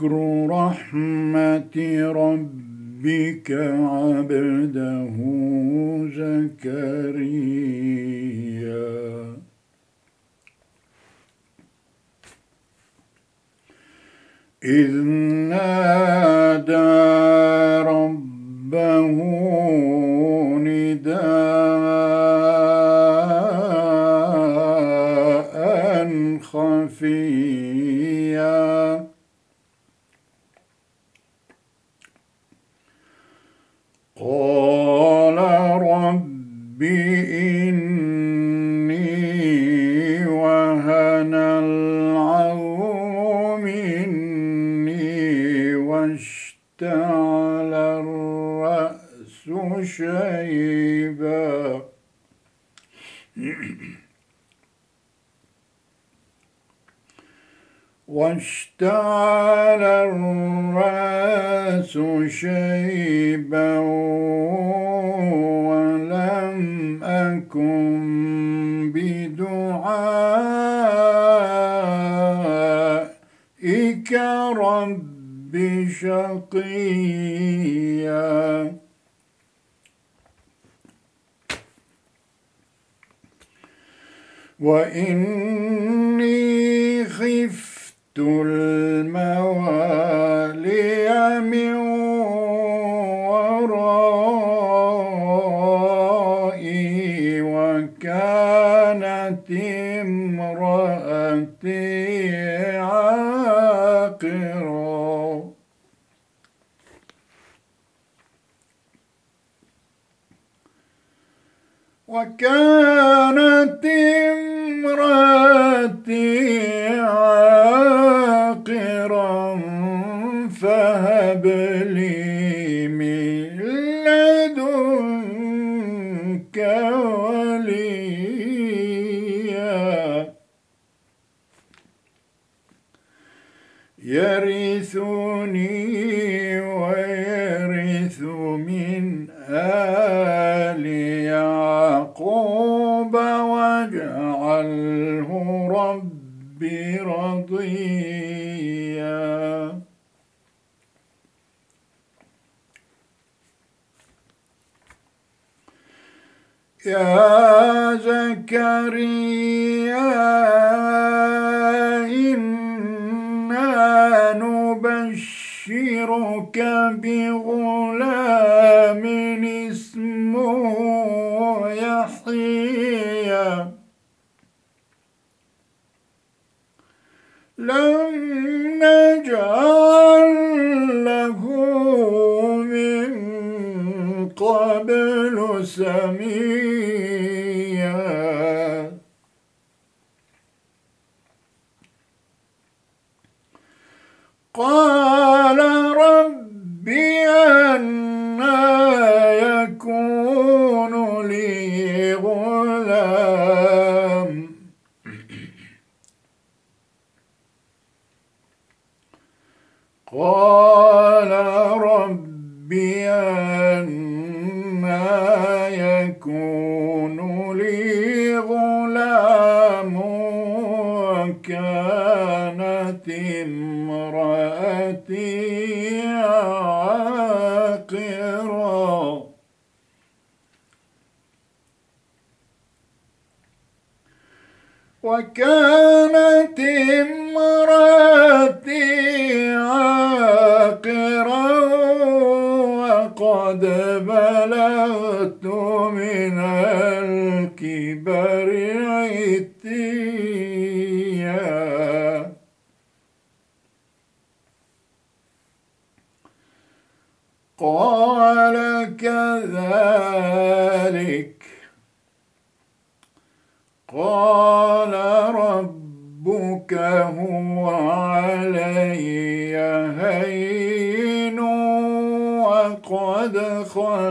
ذكر رحمة ربك عبده زكريا. إذ واشتعل الرأس شيبا ولم أكن بدعائك رب شقيا. وإني خفت الموالي من ورائي وكانت امرأتي عاقرا. وكانت امرأتي يا. زكريا إنا نبشرك بغلام اسمه يحيى. نجعل له من قبل سميا. قال رب أنا عاقرا وكانت امرأتي عاقرا وقد بلغت من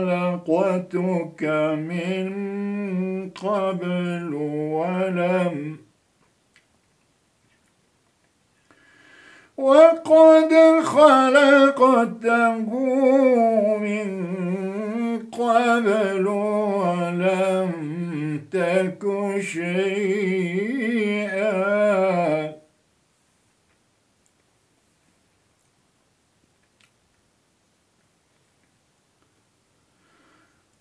خلقتك من قبل ولم وقد خلقته من قبل ولم تك شيئا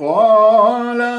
قال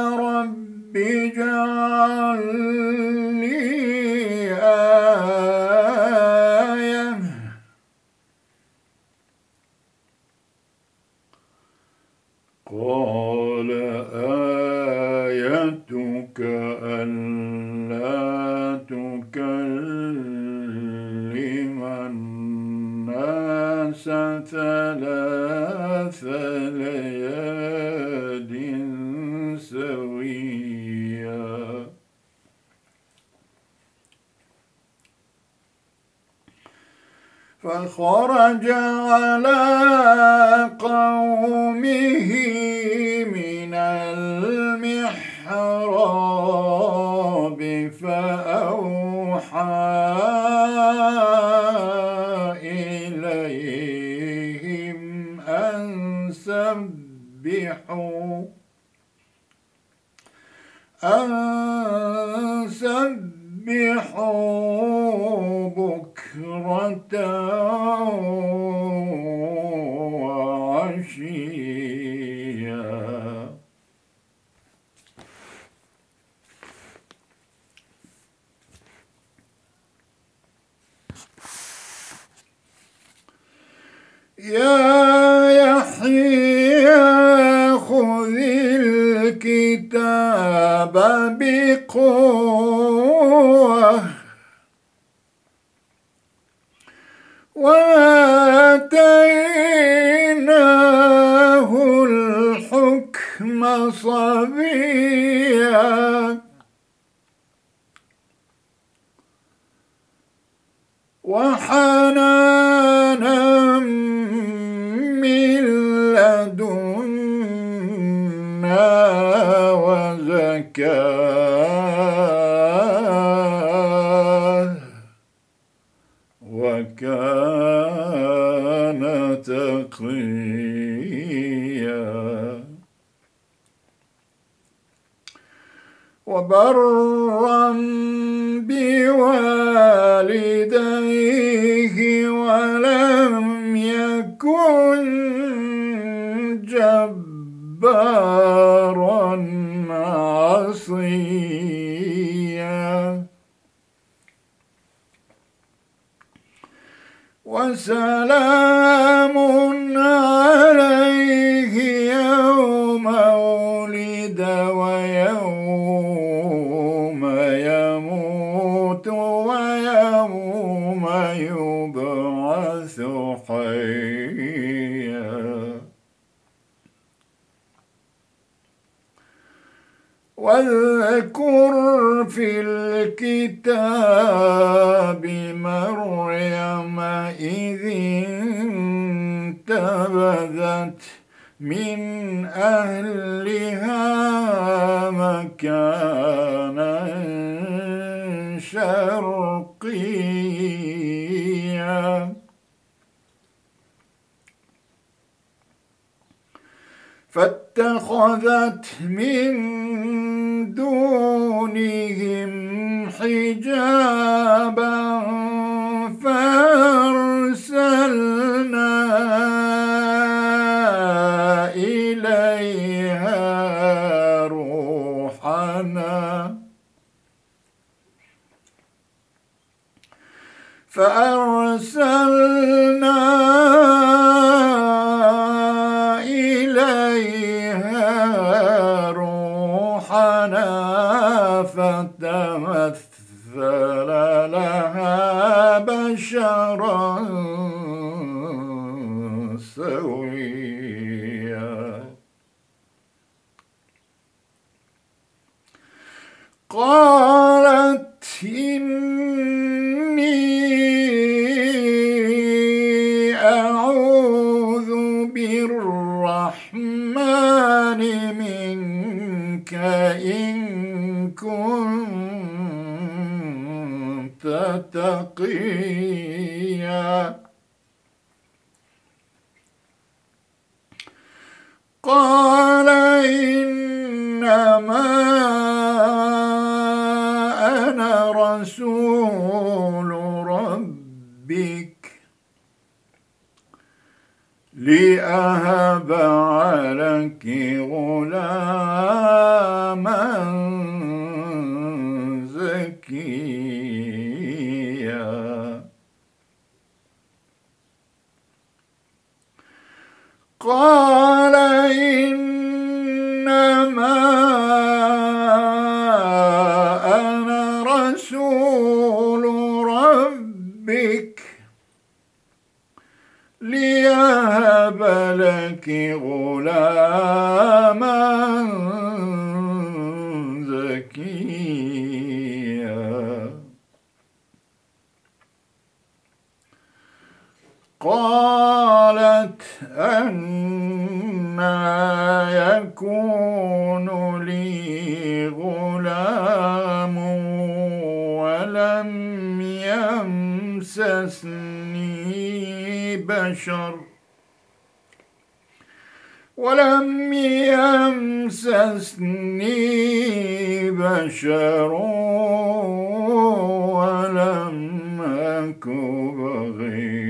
المحراب فأوحى إليهم أن سبحوا أن سبحوا بكرة وعشيا يا يحيى خذ الكتاب بقوة. وآتيناه الحكم صبيا. وحنانا وزكاة وكان تقيا وبرا بوالديه ولم يكن جبارا عصيا وسلام واذكر في الكتاب مريم إذ انتبذت من أهلها مكانا. فاتخذت من دونهم حجابا فأرسلنا إليها روحنا. فأرسلنا قال إنما أنا رسول ربك لأهب عليك غلاما لك غلاما زكيا. قالت أنا يكون لي غلام ولم يمسسني بشر. ولم يمسسني بشر ولم أك بغيا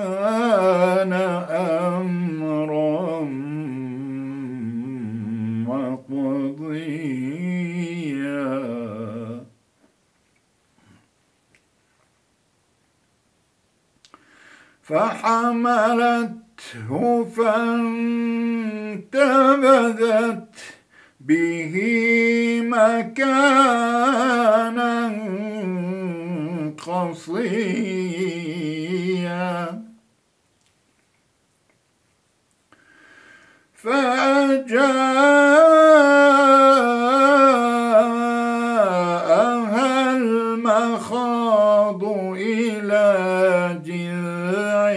وكان أمرا مقضيا فحملته فانتبذت به مكانا قصيا. فجاءها المخاض إلى جذع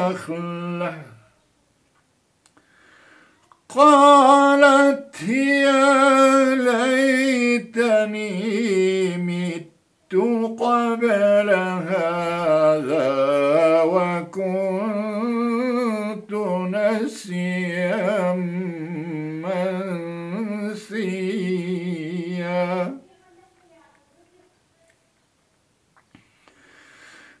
النخلة. قالت يا ليتني مت قبل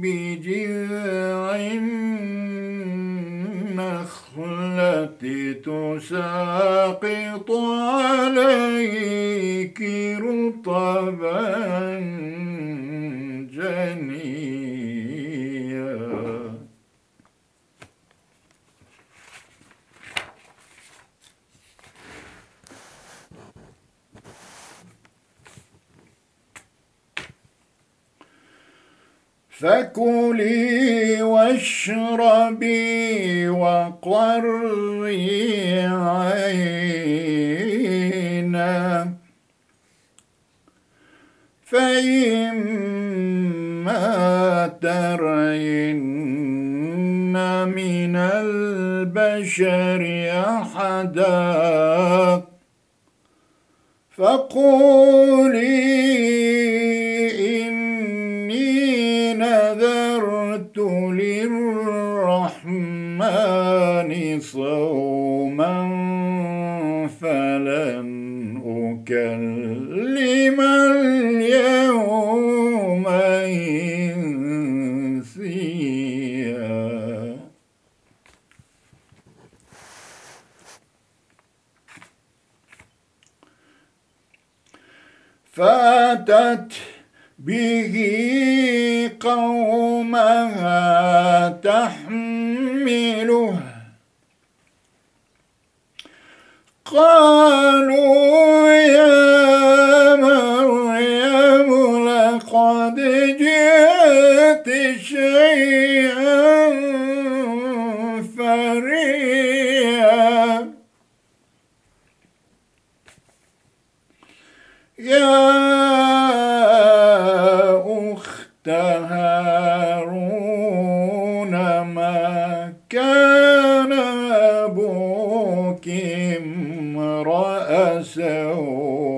بجذع النخل تساقط عليك رطبا جنيا فكلي واشربي وقري عينا. فإما ترين من البشر أحدا. فقولي صوما فلن أكلم اليوم إنسيا. فاتت به قومها تحمله قالوا يا مريم لقد جئت شيئا فريا يا أخت هارون ما كان أبوك سوء.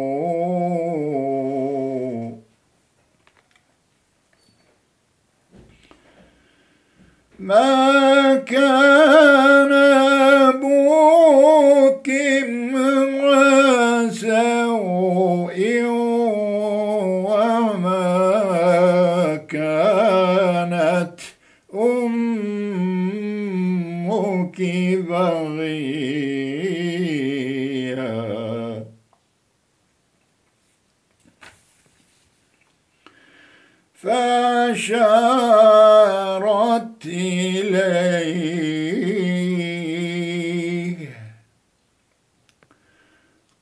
ما كان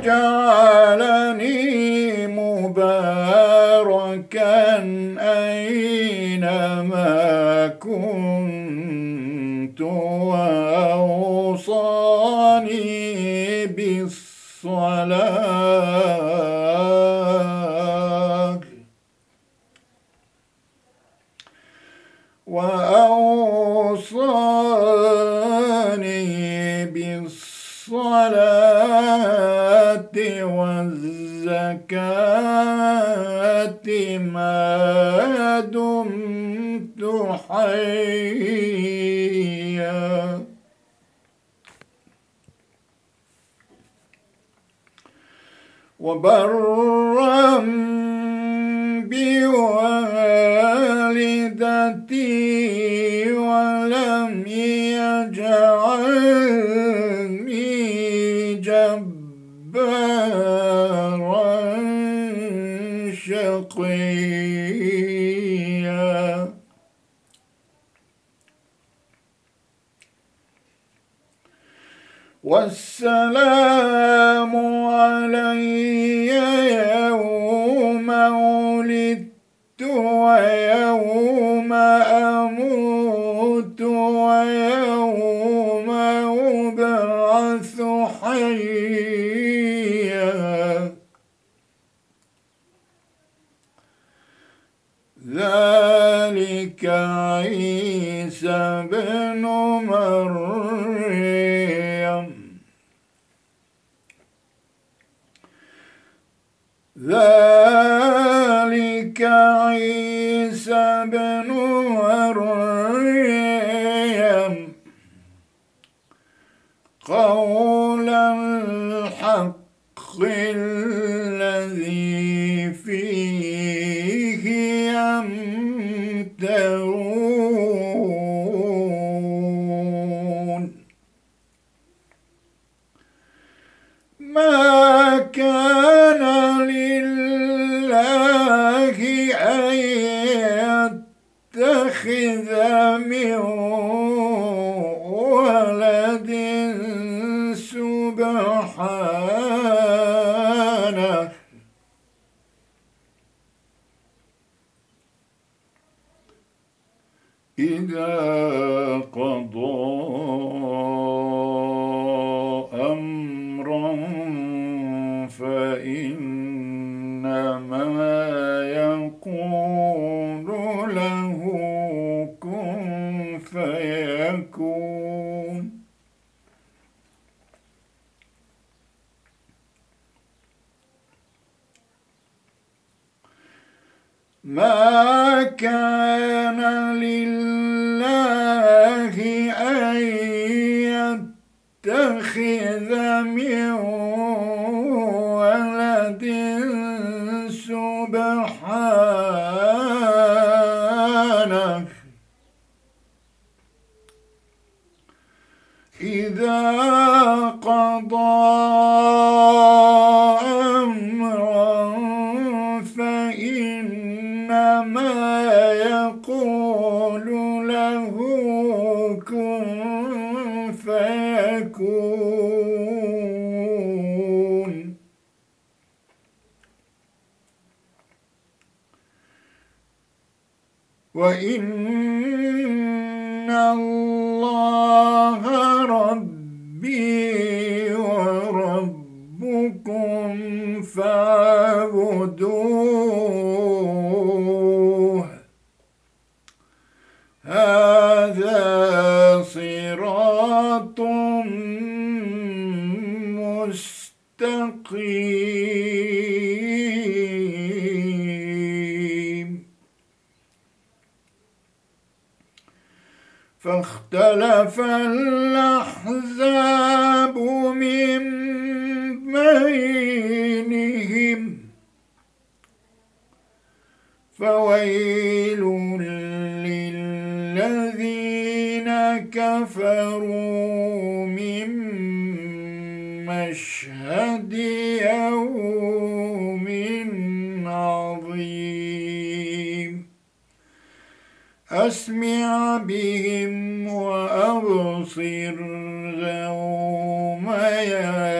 وجعلني مباركا أينما كنت وأوصاني بالصلاة وأوصاني بالصلاة والزكاة ما دمت حيا. وبرا بوالدتي ولم جبارا شقيا. والسلام عليكم الحق الذي فيه يمترون. ما كان لله أن يتخذ من سبحانه. إذا قضى أمرا فإنما يقول له كن فيكون ما كان لله أن يتخذ من ولد سبحانه إذا قضى أمرا فإنما يقول له كن فيكون. وإن الله ربي وربكم فاعبدوه هذا صراط مستقيم. فاختلف الأحزاب من بينهم فويل كفروا من مشهد يوم عظيم. أسمع بهم وأبصر يوم يأتوننا